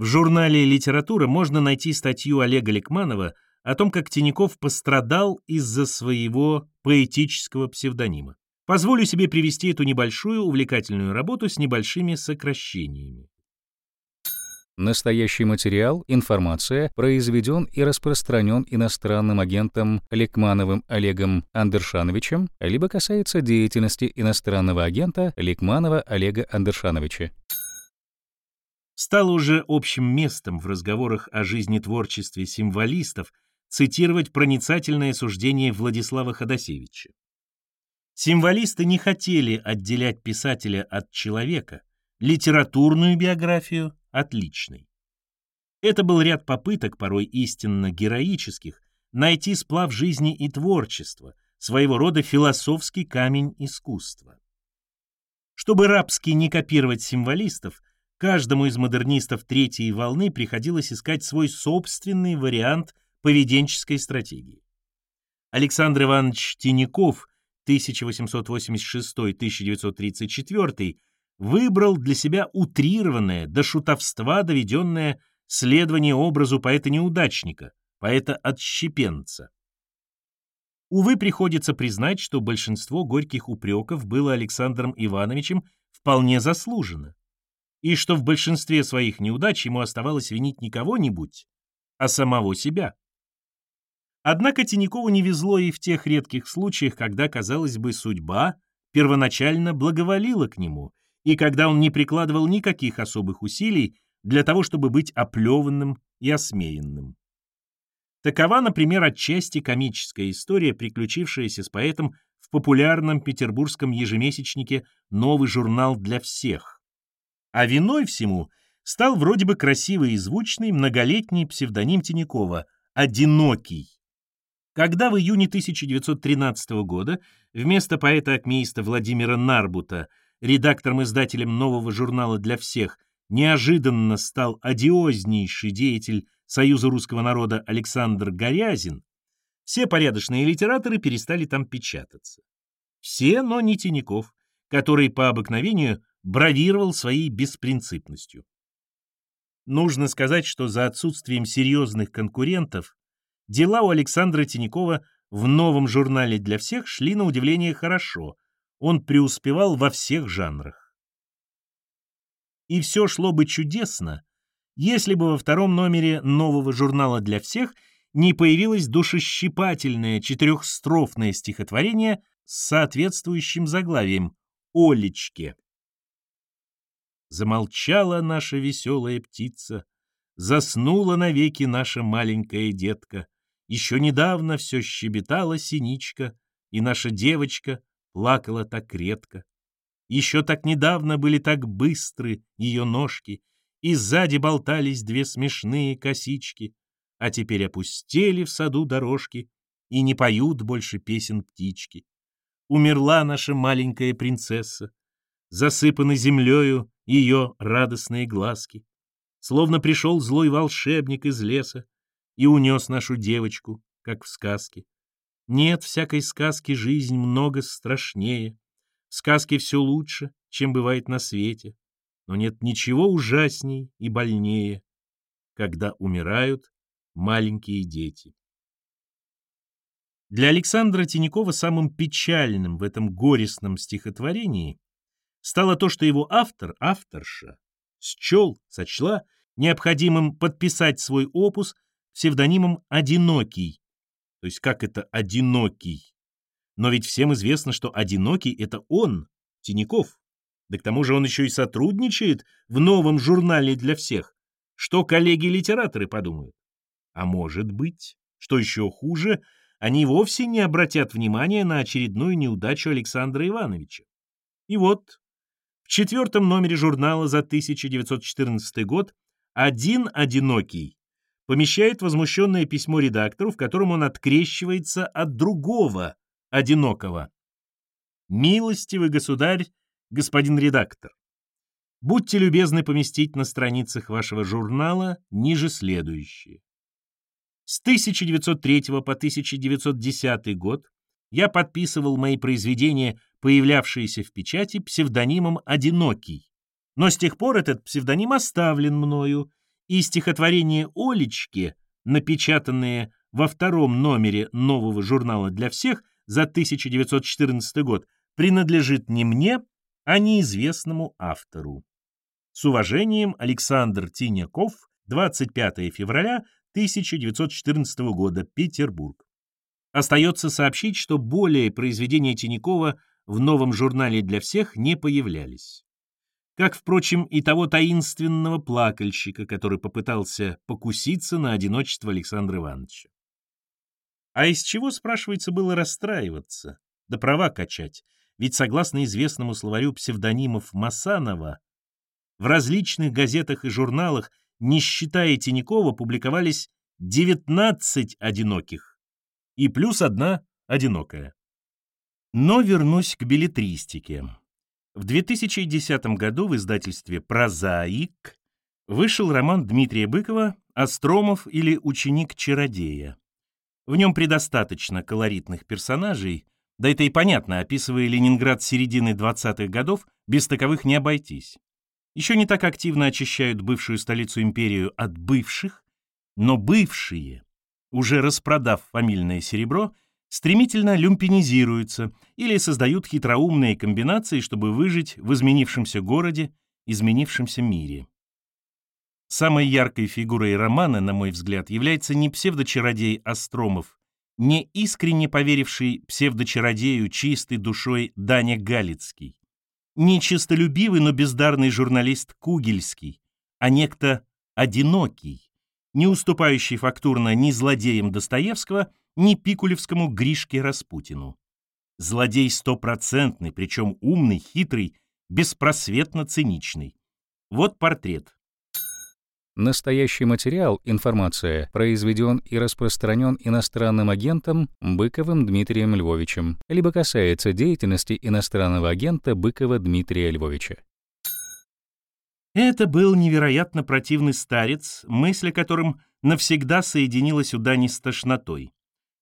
В журнале «Литература» можно найти статью Олега Ликманова о том, как Тиняков пострадал из-за своего поэтического псевдонима. Позволю себе привести эту небольшую увлекательную работу с небольшими сокращениями. Настоящий материал, информация, произведен и распространен иностранным агентом Ликмановым Олегом Андершановичем, либо касается деятельности иностранного агента Ликманова Олега Андершановича. Стало уже общим местом в разговорах о жизнетворчестве символистов цитировать проницательное суждение Владислава Ходосевича. Символисты не хотели отделять писателя от человека, литературную биографию от личной. Это был ряд попыток, порой истинно героических, найти сплав жизни и творчества, своего рода философский камень искусства. Чтобы рабски не копировать символистов, каждому из модернистов третьей волны приходилось искать свой собственный вариант поведенческой стратегии. Александр Иванович Тиняков 1886-1934 выбрал для себя утрированное, до шутовства доведенное следование образу поэта-неудачника, поэта-отщепенца. Увы, приходится признать, что большинство горьких упреков было Александром Ивановичем вполне заслужено, и что в большинстве своих неудач ему оставалось винить не кого-нибудь, а самого себя. Однако Тиньякову не везло и в тех редких случаях, когда, казалось бы, судьба первоначально благоволила к нему, и когда он не прикладывал никаких особых усилий для того, чтобы быть оплеванным и осмеянным. Такова, например, отчасти комическая история, приключившаяся с поэтом в популярном петербургском ежемесячнике «Новый журнал для всех». А виной всему стал вроде бы красивый и звучный многолетний псевдоним Тинякова «Одинокий». Когда в июне 1913 года вместо поэта-акмеиста Владимира Нарбута редактором-издателем нового журнала «Для всех» неожиданно стал одиознейший деятель Союза русского народа Александр Горязин, все порядочные литераторы перестали там печататься. Все, но не Тиняков, который по обыкновению бравировал своей беспринципностью. Нужно сказать, что за отсутствием серьезных конкурентов дела у Александра Тинякова в новом журнале для всех шли на удивление хорошо, он преуспевал во всех жанрах. И все шло бы чудесно, если бы во втором номере нового журнала для всех не появилось душещипательное четырехстрофное стихотворение с соответствующим заглавием «Олечке». Замолчала наша веселая птица, заснула навеки наша маленькая детка. Еще недавно все щебетала синичка, и наша девочка плакала так редко. Еще так недавно были так быстры ее ножки, и сзади болтались две смешные косички, а теперь опустели в саду дорожки, и не поют больше песен птички. Умерла наша маленькая принцесса, засыпаны землею ее радостные глазки. Словно пришел злой волшебник из леса и унес нашу девочку, как в сказке. Нет всякой сказки жизнь много страшнее. В сказке все лучше, чем бывает на свете. Но нет ничего ужасней и больнее, когда умирают маленькие дети. Для Александра Тинякова самым печальным в этом горестном стихотворении стало то, что его автор, авторша, счел, сочла необходимым подписать свой опус псевдонимом «Одинокий», то есть как это одинокий? Но ведь всем известно, что одинокий — это он, Тиняков. Да к тому же он еще и сотрудничает в новом журнале для всех. Что коллеги-литераторы подумают? А может быть, что еще хуже, они вовсе не обратят внимания на очередную неудачу Александра Ивановича. И вот, в четвертом номере журнала за 1914 год один одинокий помещает возмущенное письмо редактору, в котором он открещивается от другого, одинокого. «Милостивый государь, господин редактор, будьте любезны поместить на страницах вашего журнала ниже следующее. С 1903 по 1910 год я подписывал мои произведения, появлявшиеся в печати, псевдонимом «Одинокий», но с тех пор этот псевдоним оставлен мною, и стихотворение Олечки, напечатанные во втором номере нового журнала для всех за 1914 год, принадлежит не мне, а неизвестному автору. С уважением, Александр Тиняков, 25 февраля 1914 года, Петербург. Остается сообщить, что более произведения Тинякова в новом журнале для всех не появлялись. Как, впрочем, и того таинственного плакальщика, который попытался покуситься на одиночество Александра Ивановича. А из чего, спрашивается, было расстраиваться, да права качать? Ведь, согласно известному словарю псевдонимов Масанова, в различных газетах и журналах, не считая Тинякова, публиковались 19 одиноких и плюс одна одинокая. Но вернусь к билетристике. В 2010 году в издательстве «Прозаик» вышел роман Дмитрия Быкова «Остромов или ученик-чародея». В нем предостаточно колоритных персонажей, да это и понятно, описывая Ленинград середины 20-х годов, без таковых не обойтись. Еще не так активно очищают бывшую столицу империю от бывших, но бывшие, уже распродав фамильное серебро, стремительно люмпинизируются или создают хитроумные комбинации, чтобы выжить в изменившемся городе, изменившемся мире. Самой яркой фигурой романа, на мой взгляд, является не псевдочародей Остромов, не искренне поверивший псевдочародею чистой душой Даня Галицкий, не чистолюбивый, но бездарный журналист Кугельский, а некто одинокий, не уступающий фактурно ни злодеям Достоевского, ни пикулевскому Гришке Распутину. Злодей стопроцентный, причем умный, хитрый, беспросветно циничный. Вот портрет. Настоящий материал, информация, произведен и распространен иностранным агентом Быковым Дмитрием Львовичем, либо касается деятельности иностранного агента Быкова Дмитрия Львовича. Это был невероятно противный старец, мысль о котором навсегда соединилась у Дани с тошнотой.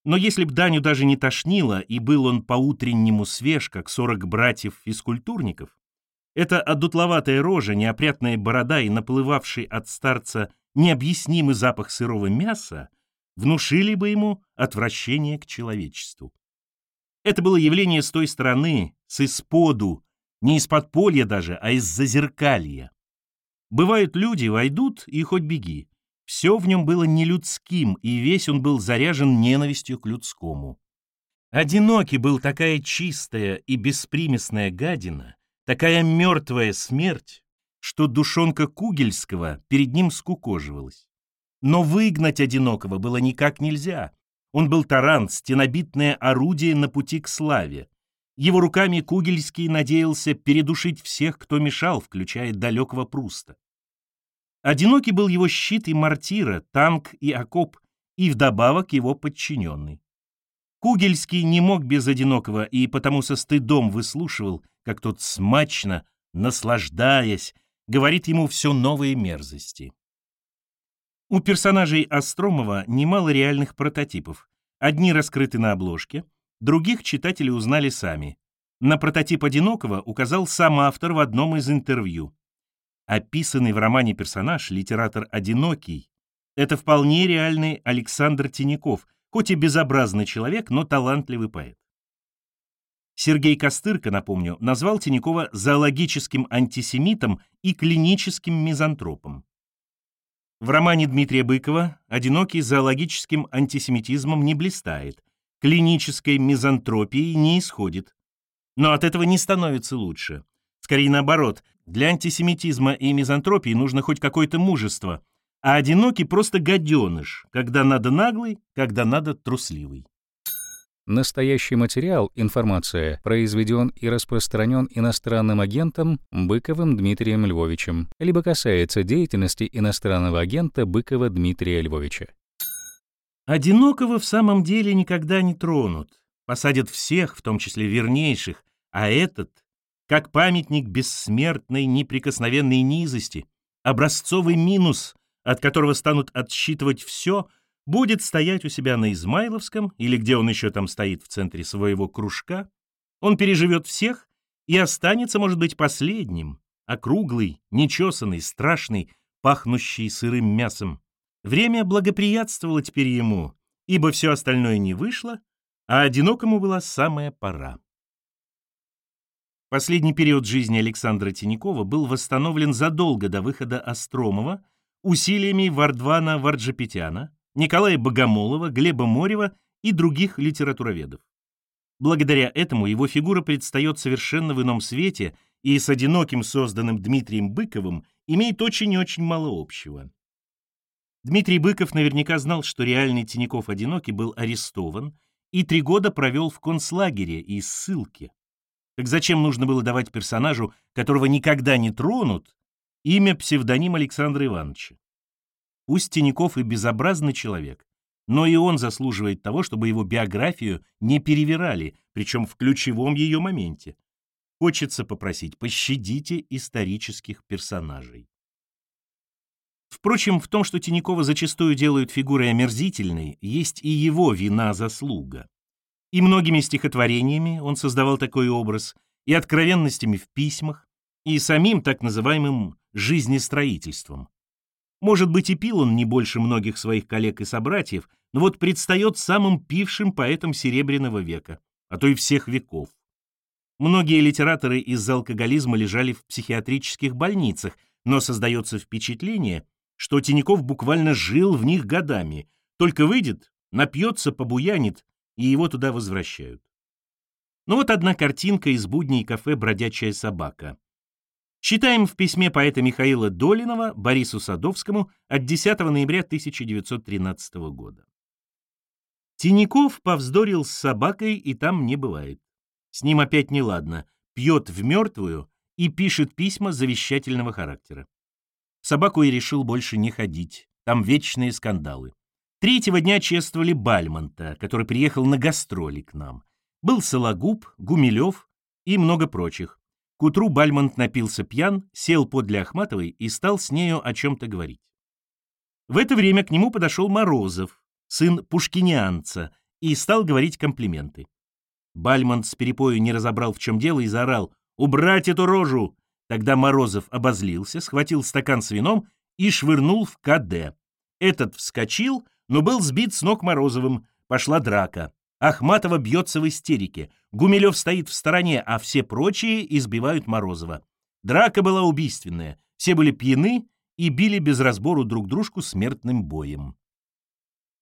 Но если б Даню даже не тошнило, и был он по-утреннему свеж, как сорок братьев-физкультурников, эта одутловатая рожа, неопрятная борода и наплывавший от старца необъяснимый запах сырого мяса внушили бы ему отвращение к человечеству. Это было явление с той стороны, с исподу, не из подполья даже, а из зазеркалья. Бывают люди, войдут и хоть беги. Все в нем было нелюдским, и весь он был заряжен ненавистью к людскому. Одинокий был такая чистая и беспримесная гадина, такая мертвая смерть, что душонка Кугельского перед ним скукоживалась. Но выгнать одинокого было никак нельзя. Он был таран, стенобитное орудие на пути к славе. Его руками Кугельский надеялся передушить всех, кто мешал, включая далекого Пруста. Одинокий был его щит и мортира, танк и окоп, и вдобавок его подчиненный. Кугельский не мог без одинокого и потому со стыдом выслушивал, как тот смачно, наслаждаясь, говорит ему все новые мерзости. У персонажей Остромова немало реальных прототипов. Одни раскрыты на обложке, Других читатели узнали сами. На прототип «Одинокого» указал сам автор в одном из интервью. Описанный в романе персонаж, литератор «Одинокий», это вполне реальный Александр Тиняков, хоть и безобразный человек, но талантливый поэт. Сергей Костырко, напомню, назвал Тинякова зоологическим антисемитом и клиническим мизантропом. В романе Дмитрия Быкова «Одинокий» зоологическим антисемитизмом не блистает, клинической мизантропии не исходит. Но от этого не становится лучше. Скорее наоборот, для антисемитизма и мизантропии нужно хоть какое-то мужество, а одинокий просто гаденыш, когда надо наглый, когда надо трусливый. Настоящий материал, информация, произведен и распространен иностранным агентом Быковым Дмитрием Львовичем, либо касается деятельности иностранного агента Быкова Дмитрия Львовича. Одинокого в самом деле никогда не тронут. Посадят всех, в том числе вернейших, а этот, как памятник бессмертной неприкосновенной низости, образцовый минус, от которого станут отсчитывать все, будет стоять у себя на Измайловском или где он еще там стоит в центре своего кружка. Он переживет всех и останется, может быть, последним, округлый, нечесанный, страшный, пахнущий сырым мясом. Время благоприятствовало теперь ему, ибо все остальное не вышло, а одинокому была самая пора. Последний период жизни Александра Тинякова был восстановлен задолго до выхода Остромова усилиями Вардвана Варджапетяна, Николая Богомолова, Глеба Морева и других литературоведов. Благодаря этому его фигура предстает совершенно в ином свете и с одиноким созданным Дмитрием Быковым имеет очень и очень мало общего. Дмитрий Быков наверняка знал, что реальный Тиняков-одинокий был арестован и три года провел в концлагере и ссылке. Так зачем нужно было давать персонажу, которого никогда не тронут, имя псевдоним Александра Ивановича? Пусть Тиняков и безобразный человек, но и он заслуживает того, чтобы его биографию не перевирали, причем в ключевом ее моменте. Хочется попросить, пощадите исторических персонажей. Впрочем, в том, что Тинякова зачастую делают фигурой омерзительной, есть и его вина-заслуга. И многими стихотворениями он создавал такой образ, и откровенностями в письмах, и самим так называемым жизнестроительством. Может быть, и пил он не больше многих своих коллег и собратьев, но вот предстает самым пившим поэтом Серебряного века, а то и всех веков. Многие литераторы из-за алкоголизма лежали в психиатрических больницах, но создается впечатление, что Тиняков буквально жил в них годами, только выйдет, напьется, побуянит и его туда возвращают. Ну вот одна картинка из будней кафе «Бродячая собака». Читаем в письме поэта Михаила Долинова Борису Садовскому от 10 ноября 1913 года. Тиняков повздорил с собакой и там не бывает. С ним опять неладно, пьет в мертвую и пишет письма завещательного характера. Собаку и решил больше не ходить, там вечные скандалы. Третьего дня чествовали Бальмонта, который приехал на гастроли к нам. Был Сологуб, Гумилев и много прочих. К утру Бальмонт напился пьян, сел подле Ахматовой и стал с нею о чем-то говорить. В это время к нему подошел Морозов, сын пушкинианца, и стал говорить комплименты. Бальмонт с перепою не разобрал, в чем дело, и заорал «Убрать эту рожу!» Тогда Морозов обозлился, схватил стакан с вином и швырнул в КД. Этот вскочил, но был сбит с ног Морозовым. Пошла драка. Ахматова бьется в истерике. Гумилев стоит в стороне, а все прочие избивают Морозова. Драка была убийственная. Все были пьяны и били без разбору друг дружку смертным боем.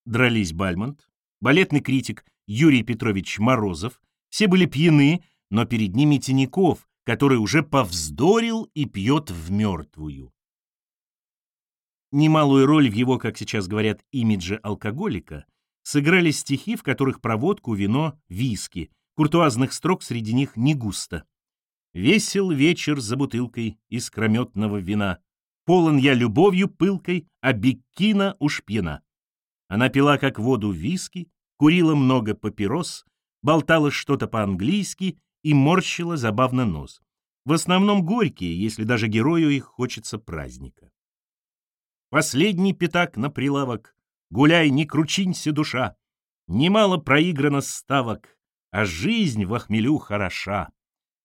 Дрались Бальмонт, балетный критик Юрий Петрович Морозов. Все были пьяны, но перед ними Тиняков, который уже повздорил и пьет в мертвую. Немалую роль в его, как сейчас говорят, имидже алкоголика сыграли стихи, в которых проводку, вино, виски, куртуазных строк среди них не густо. Весел вечер за бутылкой искрометного вина. Полон я любовью пылкой, а Беккина уж пьяна. Она пила как воду виски, курила много папирос, болтала что-то по-английски и морщила забавно нос. В основном горькие, если даже герою их хочется праздника. Последний пятак на прилавок, гуляй, не кручинься, душа. Немало проиграно ставок, а жизнь в охмелю хороша.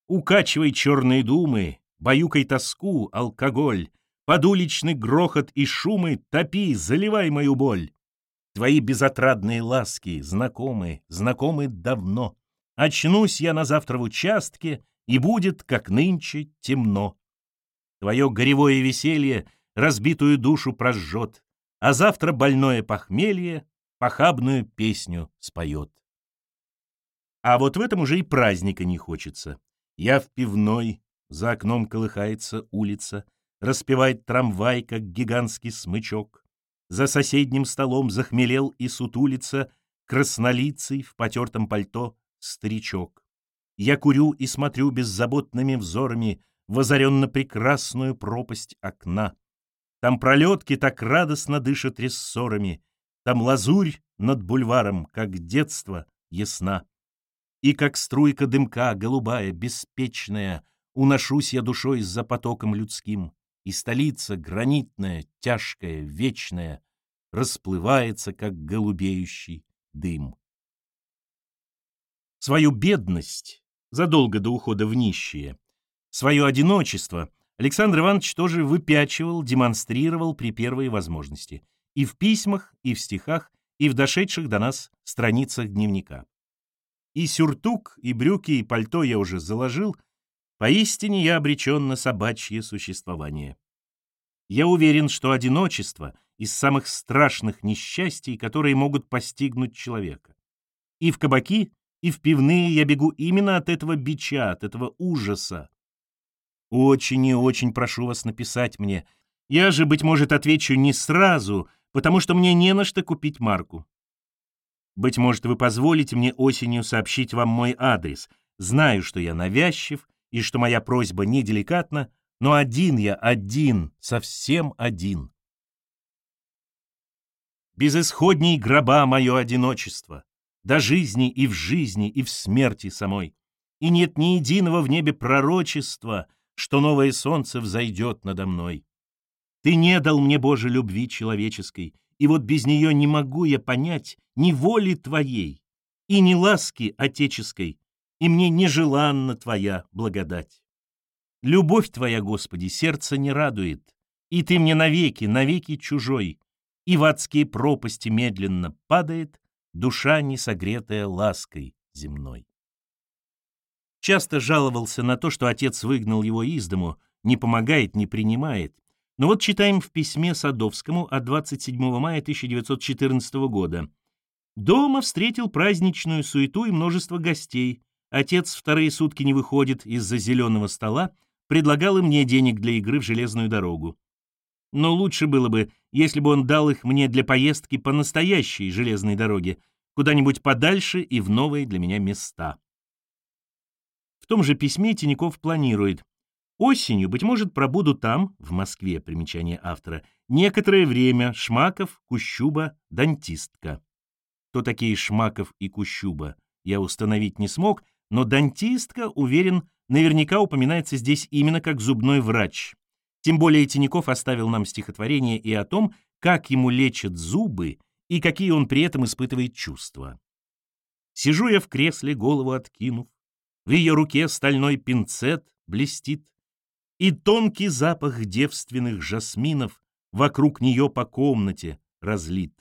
Укачивай черные думы, баюкай тоску, алкоголь, под уличный грохот и шумы топи, заливай мою боль. Твои безотрадные ласки, знакомы, знакомы давно. Очнусь я на завтра в участке, и будет, как нынче, темно. Твое горевое веселье — разбитую душу прожжет, а завтра больное похмелье похабную песню споет. А вот в этом уже и праздника не хочется. Я в пивной, за окном колыхается улица, распевает трамвай, как гигантский смычок. За соседним столом захмелел и сутулится краснолицый в потертом пальто старичок. Я курю и смотрю беззаботными взорами в озаренно прекрасную пропасть окна. Там пролетки так радостно дышат рессорами, Там лазурь над бульваром, как детство, ясна. И как струйка дымка, голубая, беспечная, Уношусь я душой за потоком людским, И столица гранитная, тяжкая, вечная, Расплывается, как голубеющий дым. Свою бедность, задолго до ухода в нищие, свое одиночество — Александр Иванович тоже выпячивал, демонстрировал при первой возможности. И в письмах, и в стихах, и в дошедших до нас страницах дневника. И сюртук, и брюки, и пальто я уже заложил. Поистине я обречен на собачье существование. Я уверен, что одиночество из самых страшных несчастий, которые могут постигнуть человека. И в кабаки, и в пивные я бегу именно от этого бича, от этого ужаса. Очень и очень прошу вас написать мне. Я же, быть может, отвечу не сразу, потому что мне не на что купить марку. Быть может, вы позволите мне осенью сообщить вам мой адрес. Знаю, что я навязчив и что моя просьба неделикатна, но один я, один, совсем один. Безысходней гроба мое одиночество, до жизни и в жизни, и в смерти самой. И нет ни единого в небе пророчества, что новое солнце взойдет надо мной. Ты не дал мне, Боже, любви человеческой, и вот без нее не могу я понять ни воли Твоей, и ни ласки отеческой, и мне нежеланна Твоя благодать. Любовь Твоя, Господи, сердце не радует, и Ты мне навеки, навеки чужой, и в адские пропасти медленно падает душа, не согретая лаской земной. Часто жаловался на то, что отец выгнал его из дому, не помогает, не принимает. Но вот читаем в письме Садовскому от 27 мая 1914 года. «Дома встретил праздничную суету и множество гостей. Отец вторые сутки не выходит из-за зеленого стола, предлагал и мне денег для игры в железную дорогу. Но лучше было бы, если бы он дал их мне для поездки по настоящей железной дороге, куда-нибудь подальше и в новые для меня места. В том же письме Тиняков планирует. Осенью, быть может, пробуду там, в Москве, примечание автора, некоторое время Шмаков, Кущуба, Дантистка. Кто такие Шмаков и Кущуба, я установить не смог, но Дантистка, уверен, наверняка упоминается здесь именно как зубной врач. Тем более Тиняков оставил нам стихотворение и о том, как ему лечат зубы и какие он при этом испытывает чувства. Сижу я в кресле, голову откинув, в ее руке стальной пинцет блестит, и тонкий запах девственных жасминов вокруг нее по комнате разлит.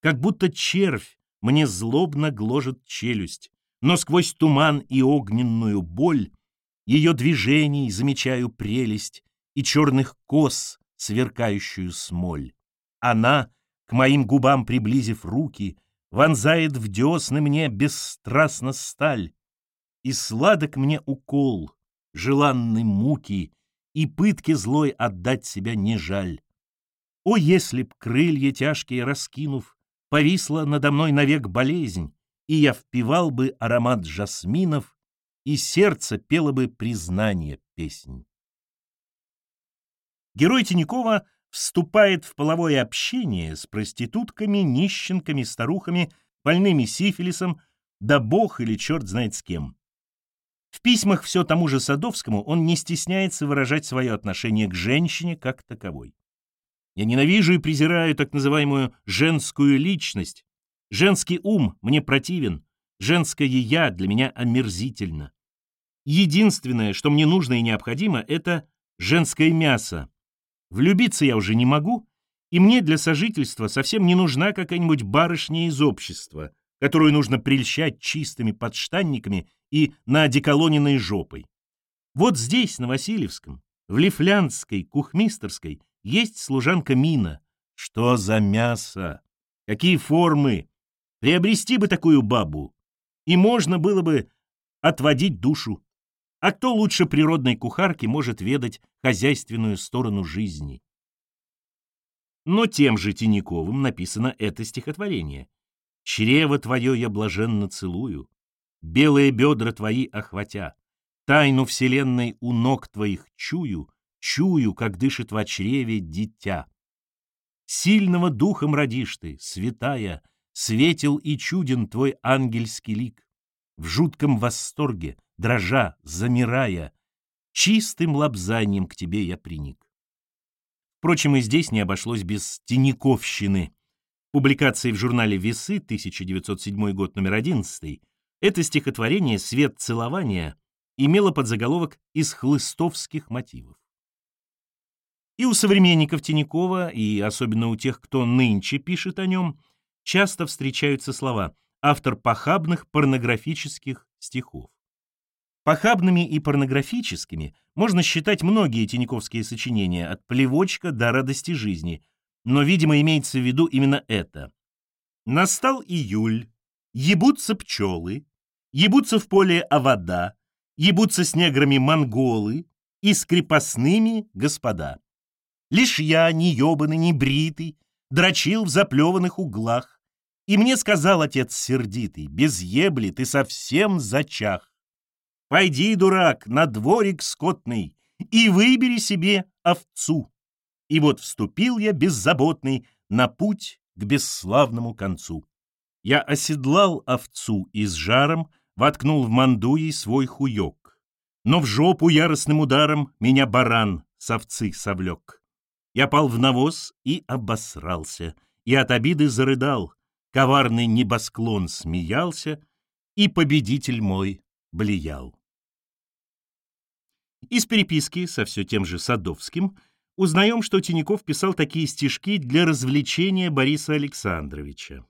Как будто червь мне злобно гложет челюсть, но сквозь туман и огненную боль ее движений замечаю прелесть и черных кос, сверкающую смоль. Она, к моим губам приблизив руки, вонзает в десны мне бесстрастно сталь, и сладок мне укол, желанной муки, и пытки злой отдать себя не жаль. О, если б крылья тяжкие раскинув, повисла надо мной навек болезнь, и я впивал бы аромат жасминов, и сердце пело бы признание песнь. Герой Тинякова вступает в половое общение с проститутками, нищенками, старухами, больными сифилисом, да бог или черт знает с кем. В письмах все тому же Садовскому он не стесняется выражать свое отношение к женщине как таковой. Я ненавижу и презираю так называемую женскую личность. Женский ум мне противен, женское «я» для меня омерзительно. Единственное, что мне нужно и необходимо, это женское мясо, Влюбиться я уже не могу, и мне для сожительства совсем не нужна какая-нибудь барышня из общества, которую нужно прельщать чистыми подштанниками и наодеколоненной жопой. Вот здесь, на Васильевском, в Лифлянской, Кухмистерской, есть служанка Мина. Что за мясо? Какие формы? Приобрести бы такую бабу, и можно было бы отводить душу. А кто лучше природной кухарки может ведать хозяйственную сторону жизни? Но тем же Тиньяковым написано это стихотворение. «Чрево твое я блаженно целую, белые бедра твои охватя, тайну вселенной у ног твоих чую, чую, как дышит в чреве дитя. Сильного духом родишь ты, святая, светил и чуден твой ангельский лик. В жутком восторге дрожа, замирая, чистым лобзанием к тебе я приник. Впрочем, и здесь не обошлось без тениковщины. Публикации в журнале «Весы» 1907 год, номер 11, это стихотворение «Свет целования» имело подзаголовок «Из хлыстовских мотивов». И у современников Тинякова, и особенно у тех, кто нынче пишет о нем, часто встречаются слова «автор похабных порнографических стихов». Похабными и порнографическими можно считать многие тиньковские сочинения, от «Плевочка» до «Радости жизни», но, видимо, имеется в виду именно это. Настал июль, ебутся пчелы, ебутся в поле овода, ебутся с неграми монголы и с крепостными господа. Лишь я, не ебаный, не бритый, дрочил в заплеванных углах, и мне сказал отец сердитый, без ебли ты совсем зачах. Пойди, дурак, на дворик скотный и выбери себе овцу. И вот вступил я беззаботный на путь к бесславному концу. Я оседлал овцу и с жаром воткнул в манду ей свой хуёк. Но в жопу яростным ударом меня баран с овцы совлек. Я пал в навоз и обосрался, и от обиды зарыдал. Коварный небосклон смеялся, и победитель мой блиял. Из переписки со все тем же Садовским — узнаем, что Тиняков писал такие стишки для развлечения Бориса Александровича.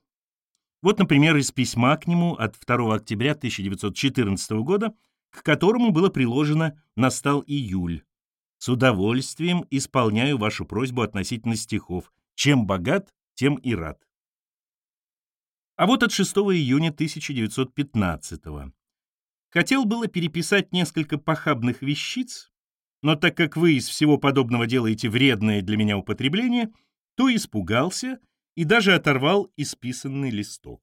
Вот, например, из письма к нему от 2 октября 1914 года, к которому было приложено «Настал июль». С удовольствием исполняю вашу просьбу относительно стихов. Чем богат, тем и рад. А вот от 6 июня 1915 -го. Хотел было переписать несколько похабных вещиц, но так как вы из всего подобного делаете вредное для меня употребление, то испугался и даже оторвал исписанный листок.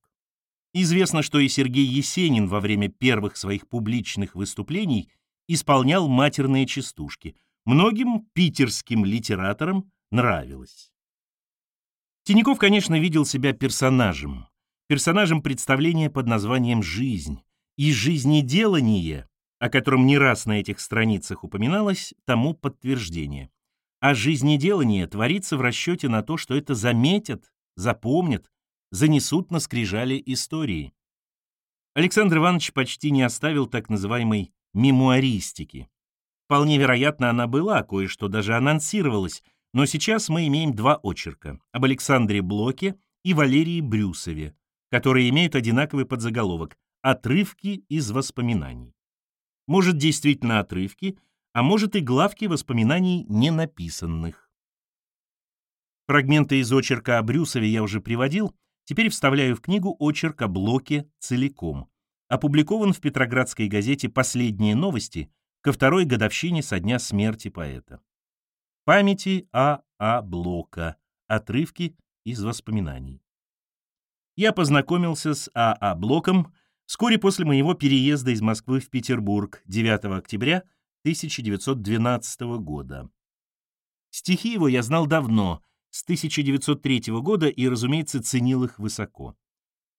Известно, что и Сергей Есенин во время первых своих публичных выступлений исполнял матерные частушки. Многим питерским литераторам нравилось. Тиняков, конечно, видел себя персонажем, персонажем представления под названием «Жизнь», и жизнеделание о котором не раз на этих страницах упоминалось, тому подтверждение. А жизнеделание творится в расчете на то, что это заметят, запомнят, занесут на скрижали истории. Александр Иванович почти не оставил так называемой мемуаристики. Вполне вероятно, она была, кое-что даже анонсировалось, но сейчас мы имеем два очерка об Александре Блоке и Валерии Брюсове, которые имеют одинаковый подзаголовок «Отрывки из воспоминаний». Может, действительно отрывки, а может и главки воспоминаний не написанных. Фрагменты из очерка о Брюсове я уже приводил, теперь вставляю в книгу очерк о Блоке целиком. Опубликован в Петроградской газете «Последние новости» ко второй годовщине со дня смерти поэта. Памяти А. А. Блока. Отрывки из воспоминаний. Я познакомился с А. А. Блоком Вскоре после моего переезда из Москвы в Петербург 9 октября 1912 года. Стихи его я знал давно, с 1903 года и, разумеется, ценил их высоко.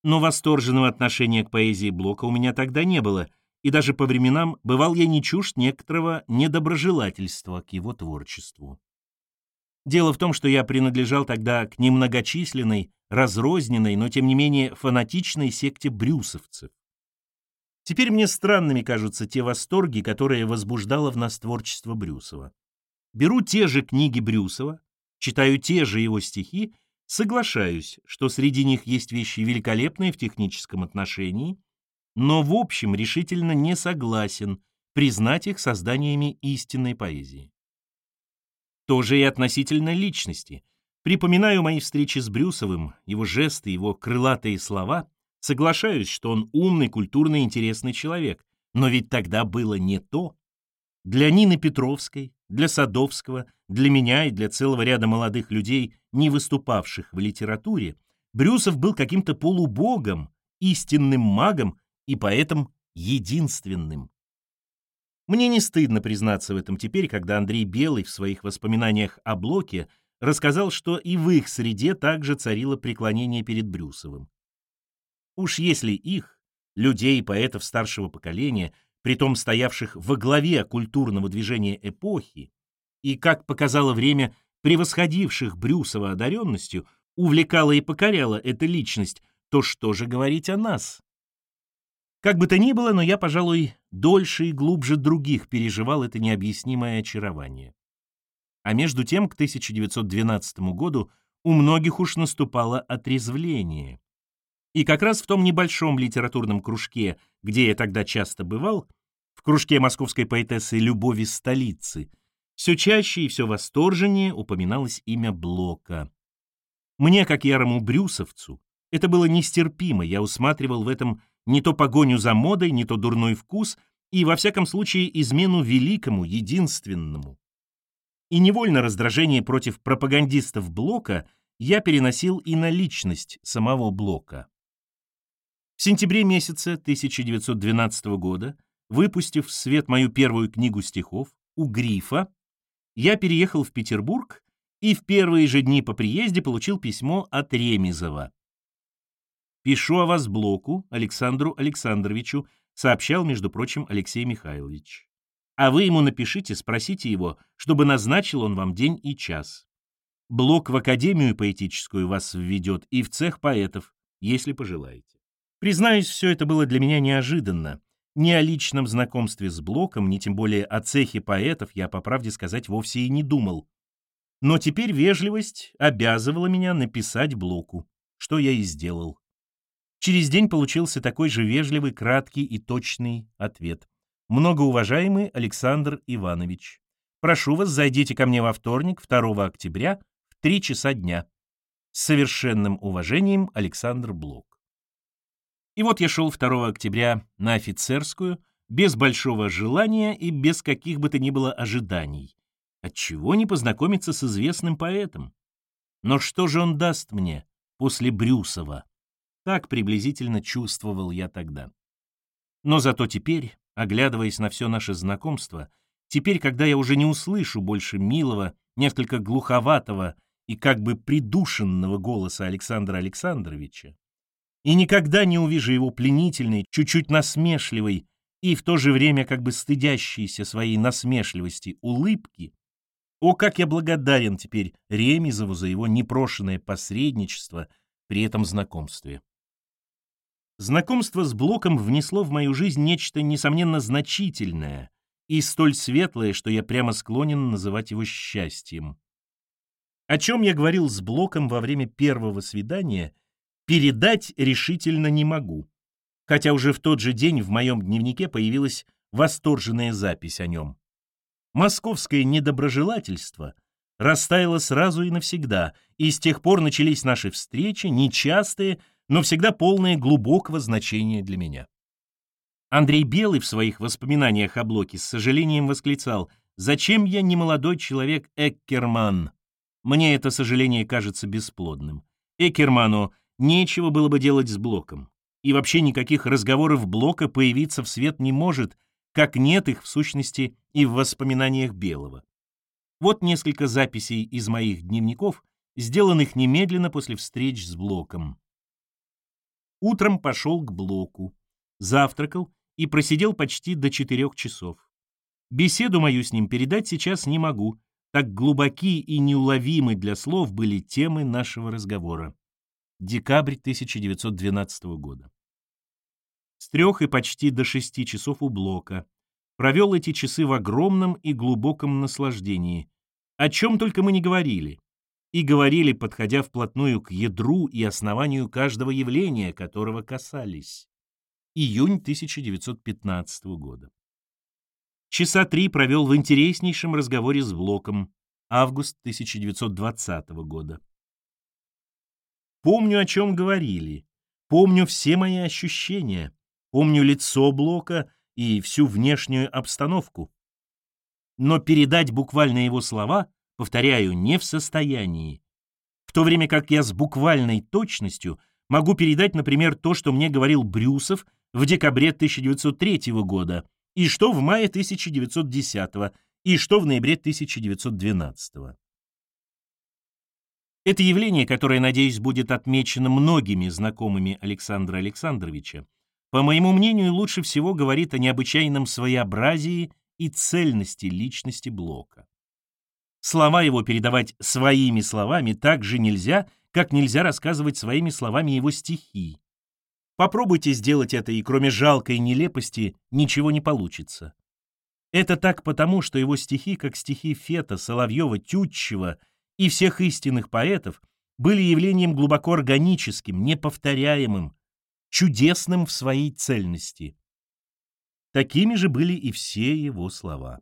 Но восторженного отношения к поэзии Блока у меня тогда не было, и даже по временам бывал я не чужд некоторого недоброжелательства к его творчеству. Дело в том, что я принадлежал тогда к немногочисленной, разрозненной, но тем не менее фанатичной секте брюсовцев. Теперь мне странными кажутся те восторги, которые возбуждало в нас творчество Брюсова. Беру те же книги Брюсова, читаю те же его стихи, соглашаюсь, что среди них есть вещи великолепные в техническом отношении, но в общем решительно не согласен признать их созданиями истинной поэзии. Тоже и относительно личности. Припоминаю мои встречи с Брюсовым, его жесты, его крылатые слова — Соглашаюсь, что он умный, культурный, интересный человек. Но ведь тогда было не то. Для Нины Петровской, для Садовского, для меня и для целого ряда молодых людей, не выступавших в литературе, Брюсов был каким-то полубогом, истинным магом и поэтому единственным. Мне не стыдно признаться в этом теперь, когда Андрей Белый в своих воспоминаниях о Блоке рассказал, что и в их среде также царило преклонение перед Брюсовым. Уж если их, людей поэтов старшего поколения, притом стоявших во главе культурного движения эпохи, и, как показало время, превосходивших Брюсова одаренностью, увлекала и покоряла эта личность, то что же говорить о нас? Как бы то ни было, но я, пожалуй, дольше и глубже других переживал это необъяснимое очарование. А между тем, к 1912 году у многих уж наступало отрезвление. И как раз в том небольшом литературном кружке, где я тогда часто бывал, в кружке московской поэтессы Любови столицы, все чаще и все восторженнее упоминалось имя Блока. Мне, как ярому брюсовцу, это было нестерпимо, я усматривал в этом не то погоню за модой, не то дурной вкус и, во всяком случае, измену великому, единственному. И невольно раздражение против пропагандистов Блока я переносил и на личность самого Блока. В сентябре месяца 1912 года, выпустив в свет мою первую книгу стихов «У грифа», я переехал в Петербург и в первые же дни по приезде получил письмо от Ремезова. «Пишу о вас Блоку Александру Александровичу», сообщал, между прочим, Алексей Михайлович. «А вы ему напишите, спросите его, чтобы назначил он вам день и час. Блок в Академию поэтическую вас введет и в цех поэтов, если пожелаете». Признаюсь, все это было для меня неожиданно. Ни о личном знакомстве с Блоком, ни тем более о цехе поэтов я, по правде сказать, вовсе и не думал. Но теперь вежливость обязывала меня написать Блоку, что я и сделал. Через день получился такой же вежливый, краткий и точный ответ. Многоуважаемый Александр Иванович, прошу вас, зайдите ко мне во вторник, 2 октября, в 3 часа дня. С совершенным уважением, Александр Блок. И вот я шел 2 октября на офицерскую, без большого желания и без каких бы то ни было ожиданий. Отчего не познакомиться с известным поэтом? Но что же он даст мне после Брюсова? Так приблизительно чувствовал я тогда. Но зато теперь, оглядываясь на все наше знакомство, теперь, когда я уже не услышу больше милого, несколько глуховатого и как бы придушенного голоса Александра Александровича, и никогда не увижу его пленительной, чуть-чуть насмешливой и в то же время как бы стыдящейся своей насмешливости улыбки, о, как я благодарен теперь Ремезову за его непрошенное посредничество при этом знакомстве. Знакомство с Блоком внесло в мою жизнь нечто, несомненно, значительное и столь светлое, что я прямо склонен называть его счастьем. О чем я говорил с Блоком во время первого свидания, передать решительно не могу, хотя уже в тот же день в моем дневнике появилась восторженная запись о нем. Московское недоброжелательство растаяло сразу и навсегда, и с тех пор начались наши встречи, нечастые, но всегда полное глубокого значения для меня. Андрей Белый в своих воспоминаниях о Блоке с сожалением восклицал «Зачем я не молодой человек Эккерман?» Мне это сожаление кажется бесплодным. Эккерману нечего было бы делать с Блоком. И вообще никаких разговоров Блока появиться в свет не может, как нет их в сущности и в воспоминаниях Белого. Вот несколько записей из моих дневников, сделанных немедленно после встреч с Блоком. Утром пошел к блоку, завтракал и просидел почти до четырех часов. Беседу мою с ним передать сейчас не могу, так глубоки и неуловимы для слов были темы нашего разговора. Декабрь 1912 года. С трех и почти до шести часов у блока. Провел эти часы в огромном и глубоком наслаждении. О чем только мы не говорили и говорили, подходя вплотную к ядру и основанию каждого явления, которого касались. Июнь 1915 года. Часа три провел в интереснейшем разговоре с Блоком. Август 1920 года. Помню, о чем говорили. Помню все мои ощущения. Помню лицо Блока и всю внешнюю обстановку. Но передать буквально его слова повторяю, не в состоянии. В то время как я с буквальной точностью могу передать, например, то, что мне говорил Брюсов в декабре 1903 года, и что в мае 1910, и что в ноябре 1912. Это явление, которое, надеюсь, будет отмечено многими знакомыми Александра Александровича, по моему мнению, лучше всего говорит о необычайном своеобразии и цельности личности Блока. Слова его передавать своими словами так же нельзя, как нельзя рассказывать своими словами его стихи. Попробуйте сделать это, и кроме жалкой нелепости ничего не получится. Это так потому, что его стихи, как стихи Фета, Соловьева, Тютчева и всех истинных поэтов, были явлением глубоко органическим, неповторяемым, чудесным в своей цельности. Такими же были и все его слова.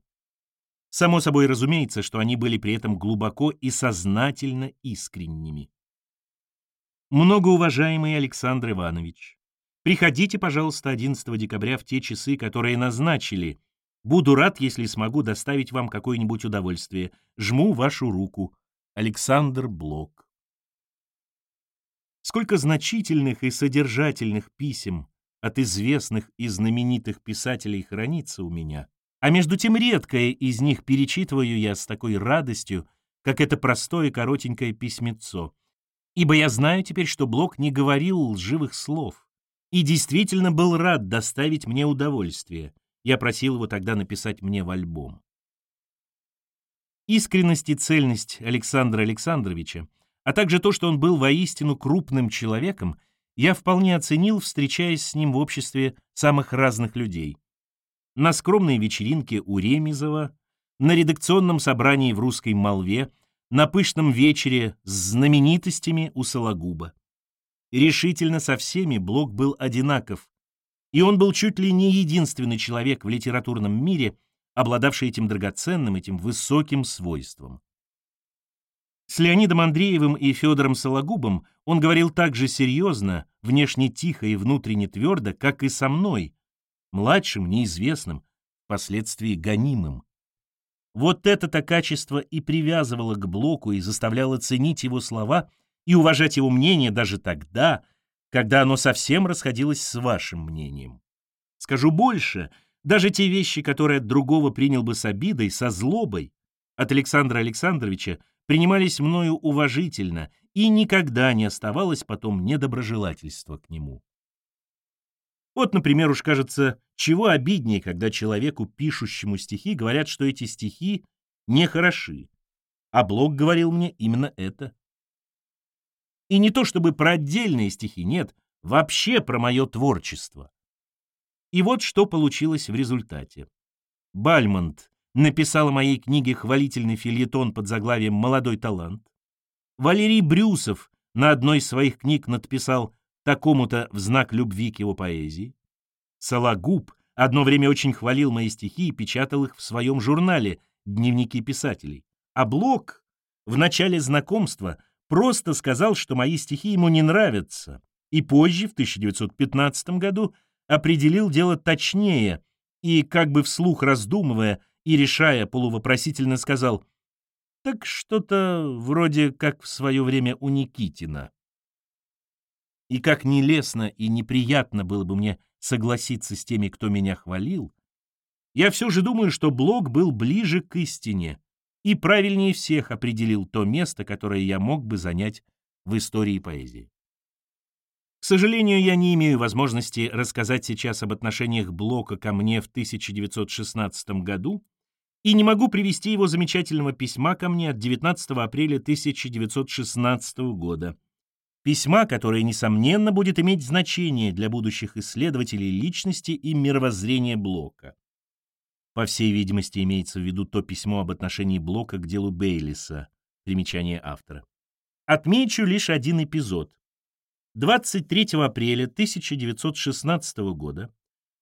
Само собой разумеется, что они были при этом глубоко и сознательно искренними. Многоуважаемый Александр Иванович, приходите, пожалуйста, 11 декабря в те часы, которые назначили. Буду рад, если смогу доставить вам какое-нибудь удовольствие. Жму вашу руку. Александр Блок. Сколько значительных и содержательных писем от известных и знаменитых писателей хранится у меня. А между тем редкое из них перечитываю я с такой радостью, как это простое коротенькое письмецо. Ибо я знаю теперь, что Блок не говорил лживых слов и действительно был рад доставить мне удовольствие. Я просил его тогда написать мне в альбом. Искренность и цельность Александра Александровича а также то, что он был воистину крупным человеком, я вполне оценил, встречаясь с ним в обществе самых разных людей. На скромной вечеринке у Ремизова, на редакционном собрании в русской молве, на пышном вечере с знаменитостями у Сологуба. Решительно со всеми Блок был одинаков, и он был чуть ли не единственный человек в литературном мире, обладавший этим драгоценным, этим высоким свойством. С Леонидом Андреевым и Федором Сологубом он говорил так же серьезно, внешне тихо и внутренне твердо, как и со мной, младшим, неизвестным, впоследствии гонимым. Вот это-то качество и привязывало к Блоку и заставляло ценить его слова и уважать его мнение даже тогда, когда оно совсем расходилось с вашим мнением. Скажу больше, даже те вещи, которые от другого принял бы с обидой, со злобой, от Александра Александровича принимались мною уважительно, и никогда не оставалось потом недоброжелательства к нему. Вот, например, уж кажется, чего обиднее, когда человеку, пишущему стихи, говорят, что эти стихи нехороши. А Блок говорил мне именно это. И не то чтобы про отдельные стихи, нет, вообще про мое творчество. И вот что получилось в результате. Бальмонт написал о моей книге хвалительный фильетон под заглавием «Молодой талант». Валерий Брюсов на одной из своих книг надписал такому-то в знак любви к его поэзии. Сологуб одно время очень хвалил мои стихи и печатал их в своем журнале «Дневники писателей». А Блок в начале знакомства просто сказал, что мои стихи ему не нравятся, и позже, в 1915 году, определил дело точнее и, как бы вслух раздумывая, и, решая, полувопросительно сказал, «Так что-то вроде как в свое время у Никитина». И как нелестно и неприятно было бы мне согласиться с теми, кто меня хвалил, я все же думаю, что Блок был ближе к истине и правильнее всех определил то место, которое я мог бы занять в истории поэзии. К сожалению, я не имею возможности рассказать сейчас об отношениях Блока ко мне в 1916 году, и не могу привести его замечательного письма ко мне от 19 апреля 1916 года. Письма, которое, несомненно, будет иметь значение для будущих исследователей личности и мировоззрения Блока. По всей видимости, имеется в виду то письмо об отношении Блока к делу Бейлиса, примечание автора. Отмечу лишь один эпизод. 23 апреля 1916 года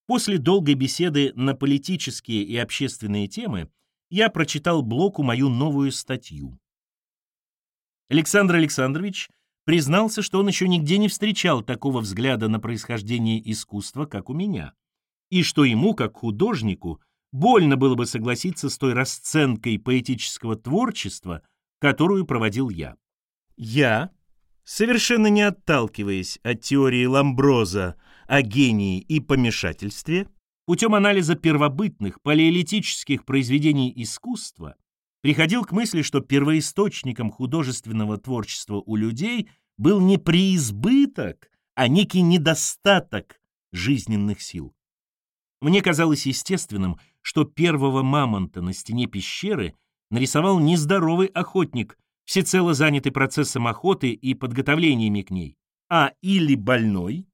После долгой беседы на политические и общественные темы я прочитал Блоку мою новую статью. Александр Александрович признался, что он еще нигде не встречал такого взгляда на происхождение искусства, как у меня, и что ему, как художнику, больно было бы согласиться с той расценкой поэтического творчества, которую проводил я. Я, совершенно не отталкиваясь от теории Ламброза о гении и помешательстве, путем анализа первобытных палеолитических произведений искусства, приходил к мысли, что первоисточником художественного творчества у людей был не преизбыток, а некий недостаток жизненных сил. Мне казалось естественным, что первого мамонта на стене пещеры нарисовал нездоровый охотник, всецело занятый процессом охоты и подготовлениями к ней, а или больной,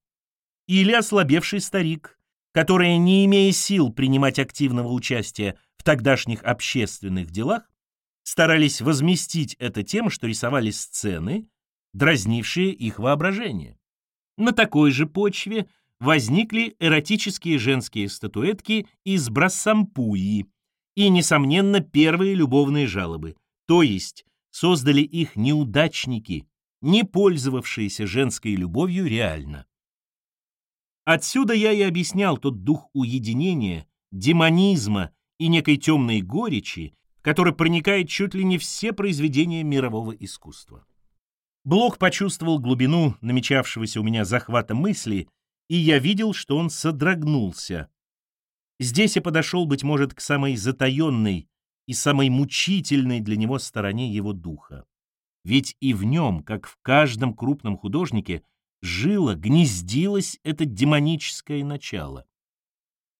или ослабевший старик, которые, не имея сил принимать активного участия в тогдашних общественных делах, старались возместить это тем, что рисовали сцены, дразнившие их воображение. На такой же почве возникли эротические женские статуэтки из Брассампуи и, несомненно, первые любовные жалобы, то есть создали их неудачники, не пользовавшиеся женской любовью реально. Отсюда я и объяснял тот дух уединения, демонизма и некой темной горечи, который проникает чуть ли не все произведения мирового искусства. Блок почувствовал глубину намечавшегося у меня захвата мысли, и я видел, что он содрогнулся. Здесь я подошел, быть может, к самой затаенной и самой мучительной для него стороне его духа. Ведь и в нем, как в каждом крупном художнике, жило, гнездилось это демоническое начало.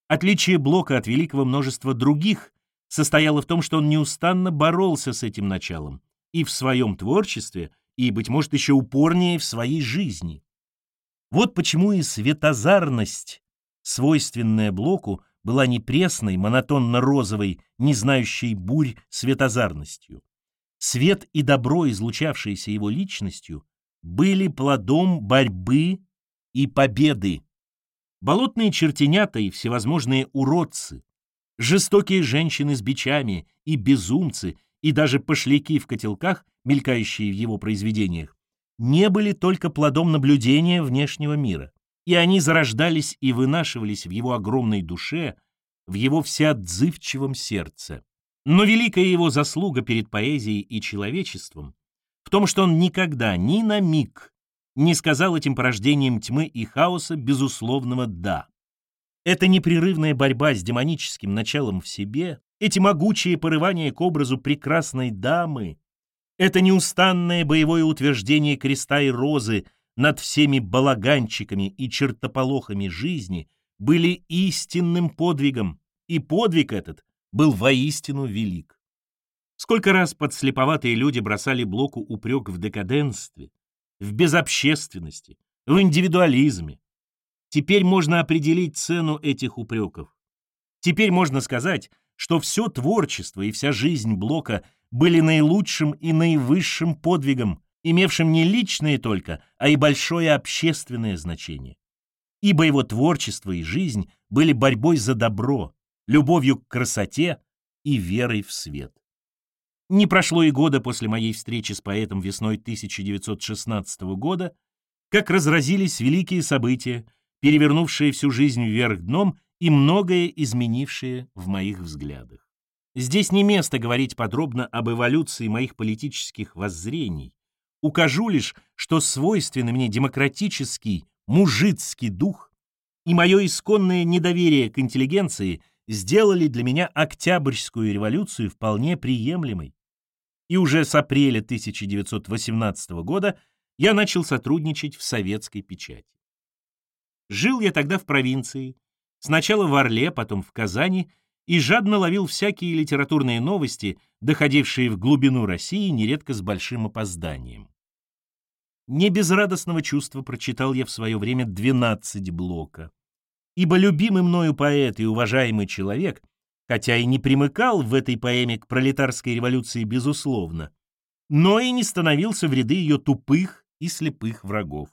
Отличие Блока от великого множества других состояло в том, что он неустанно боролся с этим началом и в своем творчестве, и, быть может, еще упорнее в своей жизни. Вот почему и светозарность, свойственная Блоку, была не пресной, монотонно-розовой, не знающей бурь светозарностью. Свет и добро, излучавшиеся его личностью, были плодом борьбы и победы. Болотные чертенята и всевозможные уродцы, жестокие женщины с бичами и безумцы, и даже пошляки в котелках, мелькающие в его произведениях, не были только плодом наблюдения внешнего мира, и они зарождались и вынашивались в его огромной душе, в его всеотзывчивом сердце. Но великая его заслуга перед поэзией и человечеством в том, что он никогда, ни на миг, не сказал этим порождением тьмы и хаоса безусловного «да». Эта непрерывная борьба с демоническим началом в себе, эти могучие порывания к образу прекрасной дамы, это неустанное боевое утверждение креста и розы над всеми балаганчиками и чертополохами жизни были истинным подвигом, и подвиг этот был воистину велик. Сколько раз подслеповатые люди бросали Блоку упрек в декаденстве, в безобщественности, в индивидуализме. Теперь можно определить цену этих упреков. Теперь можно сказать, что все творчество и вся жизнь Блока были наилучшим и наивысшим подвигом, имевшим не личное только, а и большое общественное значение. Ибо его творчество и жизнь были борьбой за добро, любовью к красоте и верой в свет. Не прошло и года после моей встречи с поэтом весной 1916 года, как разразились великие события, перевернувшие всю жизнь вверх дном и многое изменившее в моих взглядах. Здесь не место говорить подробно об эволюции моих политических воззрений. Укажу лишь, что свойственный мне демократический, мужицкий дух и мое исконное недоверие к интеллигенции сделали для меня Октябрьскую революцию вполне приемлемой и уже с апреля 1918 года я начал сотрудничать в советской печати. Жил я тогда в провинции, сначала в Орле, потом в Казани, и жадно ловил всякие литературные новости, доходившие в глубину России нередко с большим опозданием. Не без радостного чувства прочитал я в свое время 12 блока, ибо любимый мною поэт и уважаемый человек хотя и не примыкал в этой поэме к пролетарской революции безусловно, но и не становился в ряды ее тупых и слепых врагов.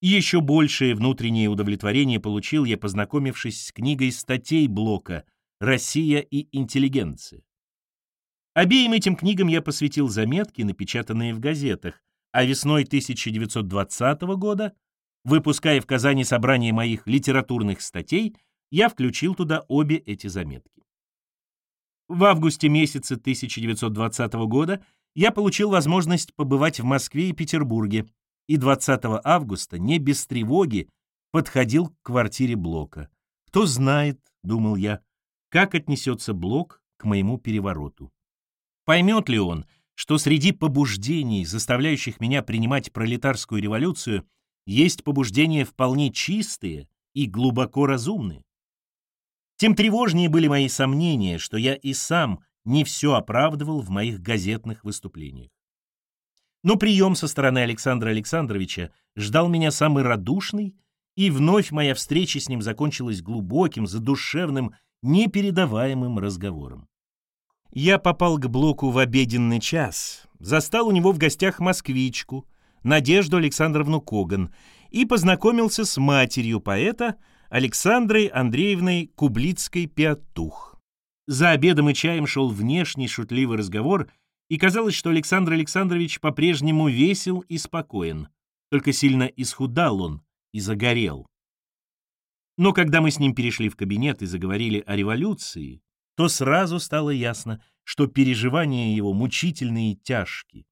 еще большее внутреннее удовлетворение получил я, познакомившись с книгой статей Блока «Россия и интеллигенция». Обеим этим книгам я посвятил заметки, напечатанные в газетах, а весной 1920 года, выпуская в Казани собрание моих литературных статей, я включил туда обе эти заметки. В августе месяце 1920 года я получил возможность побывать в Москве и Петербурге, и 20 августа, не без тревоги, подходил к квартире Блока. Кто знает, думал я, как отнесется Блок к моему перевороту. Поймет ли он, что среди побуждений, заставляющих меня принимать пролетарскую революцию, есть побуждения вполне чистые и глубоко разумные? Тем тревожнее были мои сомнения, что я и сам не все оправдывал в моих газетных выступлениях. Но прием со стороны Александра Александровича ждал меня самый радушный И вновь моя встреча с ним закончилась глубоким, задушевным, непередаваемым разговором. Я попал к Блоку в обеденный час, застал у него в гостях москвичку, Надежду Александровну Коган, и познакомился с матерью поэта Александрой Андреевной Кублицкой-Пиатух. За обедом и чаем шел внешний шутливый разговор, и казалось, что Александр Александрович по-прежнему весел и спокоен, только сильно исхудал он и загорел. Но когда мы с ним перешли в кабинет и заговорили о революции, то сразу стало ясно, что переживания его мучительные и тяжкие.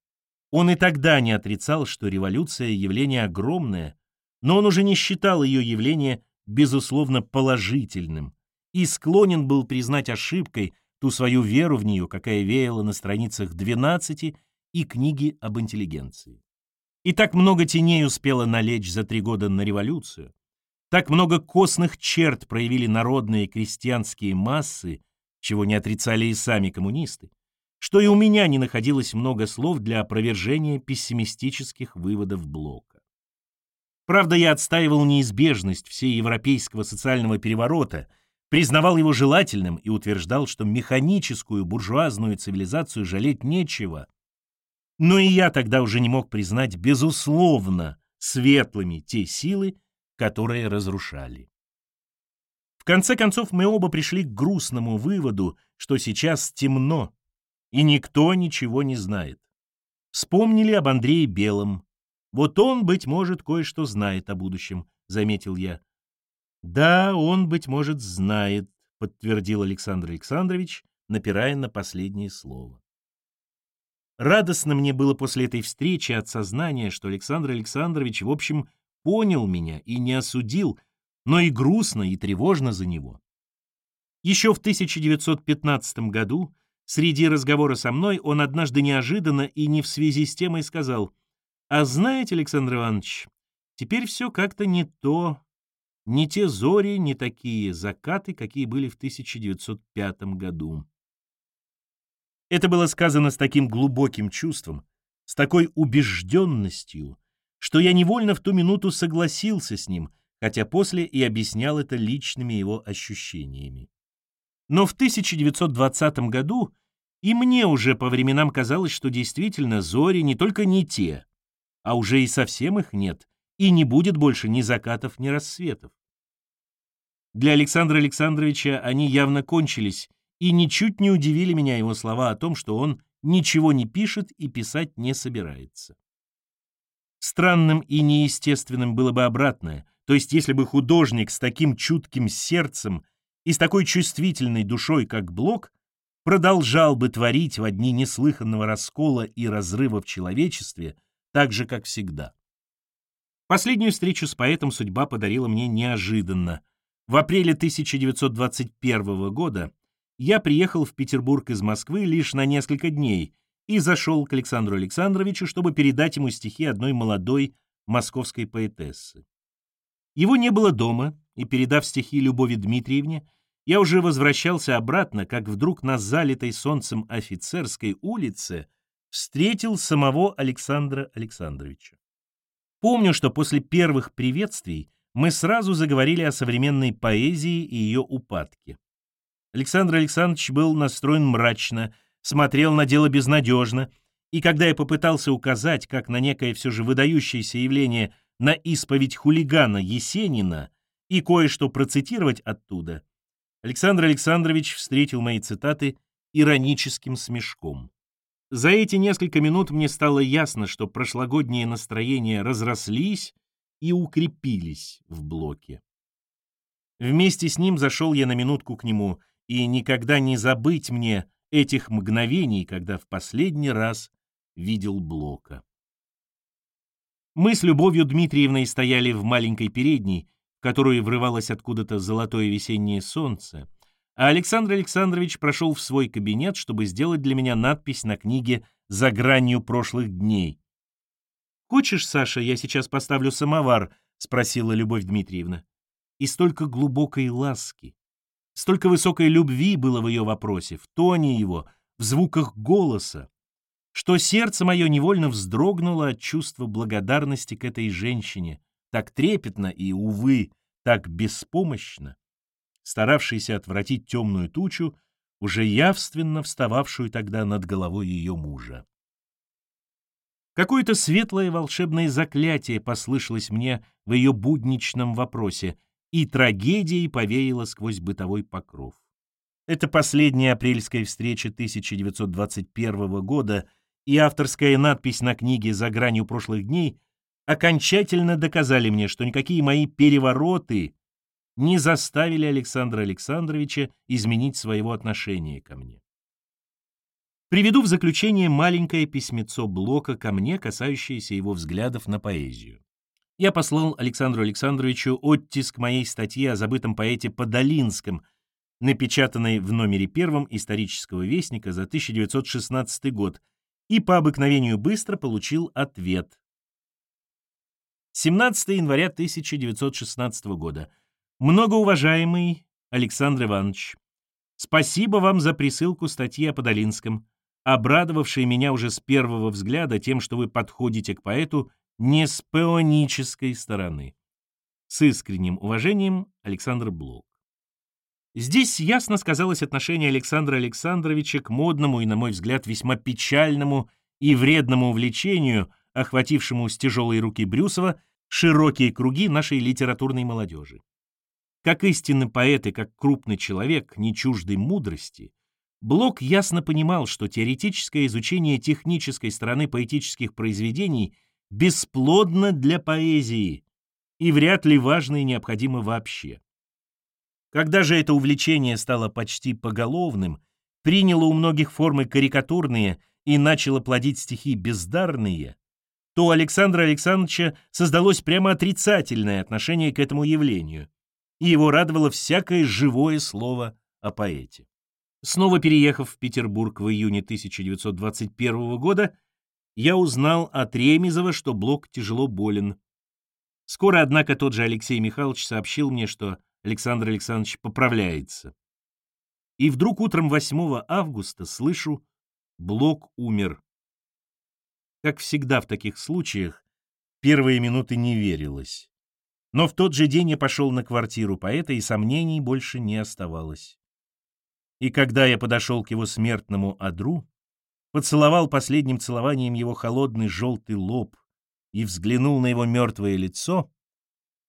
Он и тогда не отрицал, что революция — явление огромное, но он уже не считал ее явление безусловно положительным и склонен был признать ошибкой ту свою веру в нее, какая веяла на страницах 12 и книги об интеллигенции. И так много теней успело налечь за три года на революцию, так много костных черт проявили народные крестьянские массы, чего не отрицали и сами коммунисты, что и у меня не находилось много слов для опровержения пессимистических выводов Блока. Правда, я отстаивал неизбежность всеевропейского социального переворота, признавал его желательным и утверждал, что механическую буржуазную цивилизацию жалеть нечего. Но и я тогда уже не мог признать безусловно светлыми те силы, которые разрушали. В конце концов, мы оба пришли к грустному выводу, что сейчас темно, и никто ничего не знает. Вспомнили об Андрее Белом. Вот он, быть может, кое-что знает о будущем, заметил я. Да, он, быть может, знает, подтвердил Александр Александрович, напирая на последнее слово. Радостно мне было после этой встречи от сознания, что Александр Александрович, в общем, понял меня и не осудил, но и грустно, и тревожно за него. Еще в 1915 году, среди разговора со мной, он однажды неожиданно и не в связи с темой сказал, «А знаете, Александр Иванович, теперь все как-то не то, не те зори, не такие закаты, какие были в 1905 году». Это было сказано с таким глубоким чувством, с такой убежденностью, что я невольно в ту минуту согласился с ним — хотя после и объяснял это личными его ощущениями. Но в 1920 году и мне уже по временам казалось, что действительно зори не только не те, а уже и совсем их нет, и не будет больше ни закатов, ни рассветов. Для Александра Александровича они явно кончились, и ничуть не удивили меня его слова о том, что он ничего не пишет и писать не собирается. Странным и неестественным было бы обратное, то есть если бы художник с таким чутким сердцем и с такой чувствительной душой, как Блок, продолжал бы творить в одни неслыханного раскола и разрыва в человечестве, так же, как всегда. Последнюю встречу с поэтом судьба подарила мне неожиданно. В апреле 1921 года я приехал в Петербург из Москвы лишь на несколько дней и зашел к Александру Александровичу, чтобы передать ему стихи одной молодой московской поэтессы. Его не было дома, и, передав стихи Любови Дмитриевне, я уже возвращался обратно, как вдруг на залитой солнцем офицерской улице встретил самого Александра Александровича. Помню, что после первых приветствий мы сразу заговорили о современной поэзии и ее упадке. Александр Александрович был настроен мрачно, смотрел на дело безнадежно, и когда я попытался указать, как на некое все же выдающееся явление – на исповедь хулигана Есенина и кое-что процитировать оттуда, Александр Александрович встретил мои цитаты ироническим смешком. За эти несколько минут мне стало ясно, что прошлогодние настроения разрослись и укрепились в блоке. Вместе с ним зашел я на минутку к нему, и никогда не забыть мне этих мгновений, когда в последний раз видел Блока. Мы с Любовью Дмитриевной стояли в маленькой передней, в которую врывалось откуда-то золотое весеннее солнце, а Александр Александрович прошел в свой кабинет, чтобы сделать для меня надпись на книге «За гранью прошлых дней». «Хочешь, Саша, я сейчас поставлю самовар?» — спросила Любовь Дмитриевна. И столько глубокой ласки, столько высокой любви было в ее вопросе, в тоне его, в звуках голоса, что сердце мое невольно вздрогнуло от чувства благодарности к этой женщине, так трепетно и, увы, так беспомощно, старавшийся отвратить темную тучу, уже явственно встававшую тогда над головой ее мужа. Какое-то светлое волшебное заклятие послышалось мне в ее будничном вопросе, и трагедией повеяло сквозь бытовой покров. Это последняя апрельская встреча 1921 года и авторская надпись на книге «За гранью прошлых дней» окончательно доказали мне, что никакие мои перевороты не заставили Александра Александровича изменить своего отношения ко мне. Приведу в заключение маленькое письмецо Блока ко мне, касающееся его взглядов на поэзию. Я послал Александру Александровичу оттиск моей статьи о забытом поэте Подолинском, напечатанной в номере первом исторического вестника за 1916 год, и по обыкновению быстро получил ответ. 17 января 1916 года. Многоуважаемый Александр Иванович, спасибо вам за присылку статьи о Подолинском обрадовавший меня уже с первого взгляда тем, что вы подходите к поэту не с пеонической стороны. С искренним уважением, Александр Блок. Здесь ясно сказалось отношение Александра Александровича к модному и, на мой взгляд, весьма печальному и вредному увлечению, охватившему с тяжелой руки Брюсова широкие круги нашей литературной молодежи. Как истинный поэт и как крупный человек, не чуждый мудрости, Блок ясно понимал, что теоретическое изучение технической стороны поэтических произведений бесплодно для поэзии и вряд ли важно и необходимо вообще. Когда же это увлечение стало почти поголовным, приняло у многих формы карикатурные и начало плодить стихи бездарные, то у Александра Александровича создалось прямо отрицательное отношение к этому явлению, и его радовало всякое живое слово о поэте. Снова переехав в Петербург в июне 1921 года, я узнал от Ремезова, что Блок тяжело болен. Скоро, однако, тот же Алексей Михайлович сообщил мне, что Александр Александрович поправляется. И вдруг утром 8 августа слышу, Блок умер. Как всегда в таких случаях, первые минуты не верилось. Но в тот же день я пошел на квартиру поэта, и сомнений больше не оставалось. И когда я подошел к его смертному одру, поцеловал последним целованием его холодный желтый лоб и взглянул на его мертвое лицо,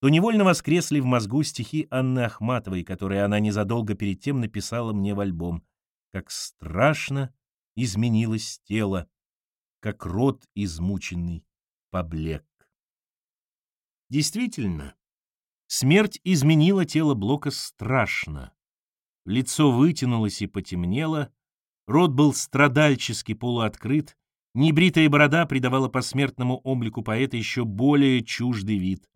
то невольно воскресли в мозгу стихи Анны Ахматовой, которые она незадолго перед тем написала мне в альбом. «Как страшно изменилось тело, как рот измученный поблек». Действительно, смерть изменила тело Блока страшно. Лицо вытянулось и потемнело, рот был страдальчески полуоткрыт, небритая борода придавала посмертному облику поэта еще более чуждый вид.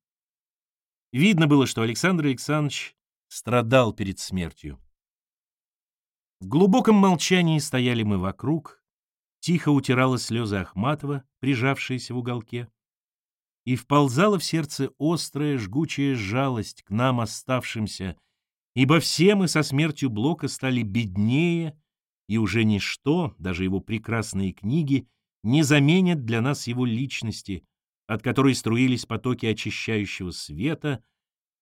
Видно было, что Александр Александрович страдал перед смертью. В глубоком молчании стояли мы вокруг, тихо утирала слезы Ахматова, прижавшиеся в уголке, и вползала в сердце острая жгучая жалость к нам оставшимся ибо все мы со смертью Блока стали беднее, и уже ничто, даже его прекрасные книги, не заменят для нас его личности, от которой струились потоки очищающего света,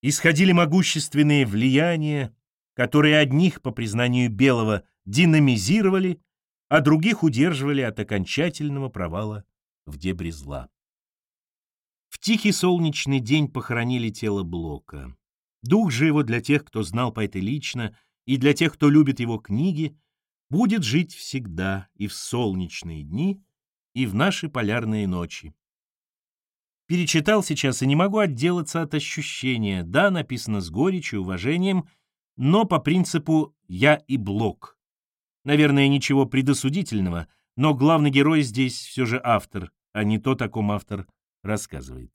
исходили могущественные влияния, которые одних, по признанию Белого, динамизировали, а других удерживали от окончательного провала в дебри зла. В тихий солнечный день похоронили тело Блока. Дух же его для тех, кто знал поэта лично, и для тех, кто любит его книги, будет жить всегда и в солнечные дни, и в наши полярные ночи. Перечитал сейчас и не могу отделаться от ощущения. Да, написано с горечью, уважением, но по принципу «я и Блок». Наверное, ничего предосудительного, но главный герой здесь все же автор, а не то, о ком автор рассказывает.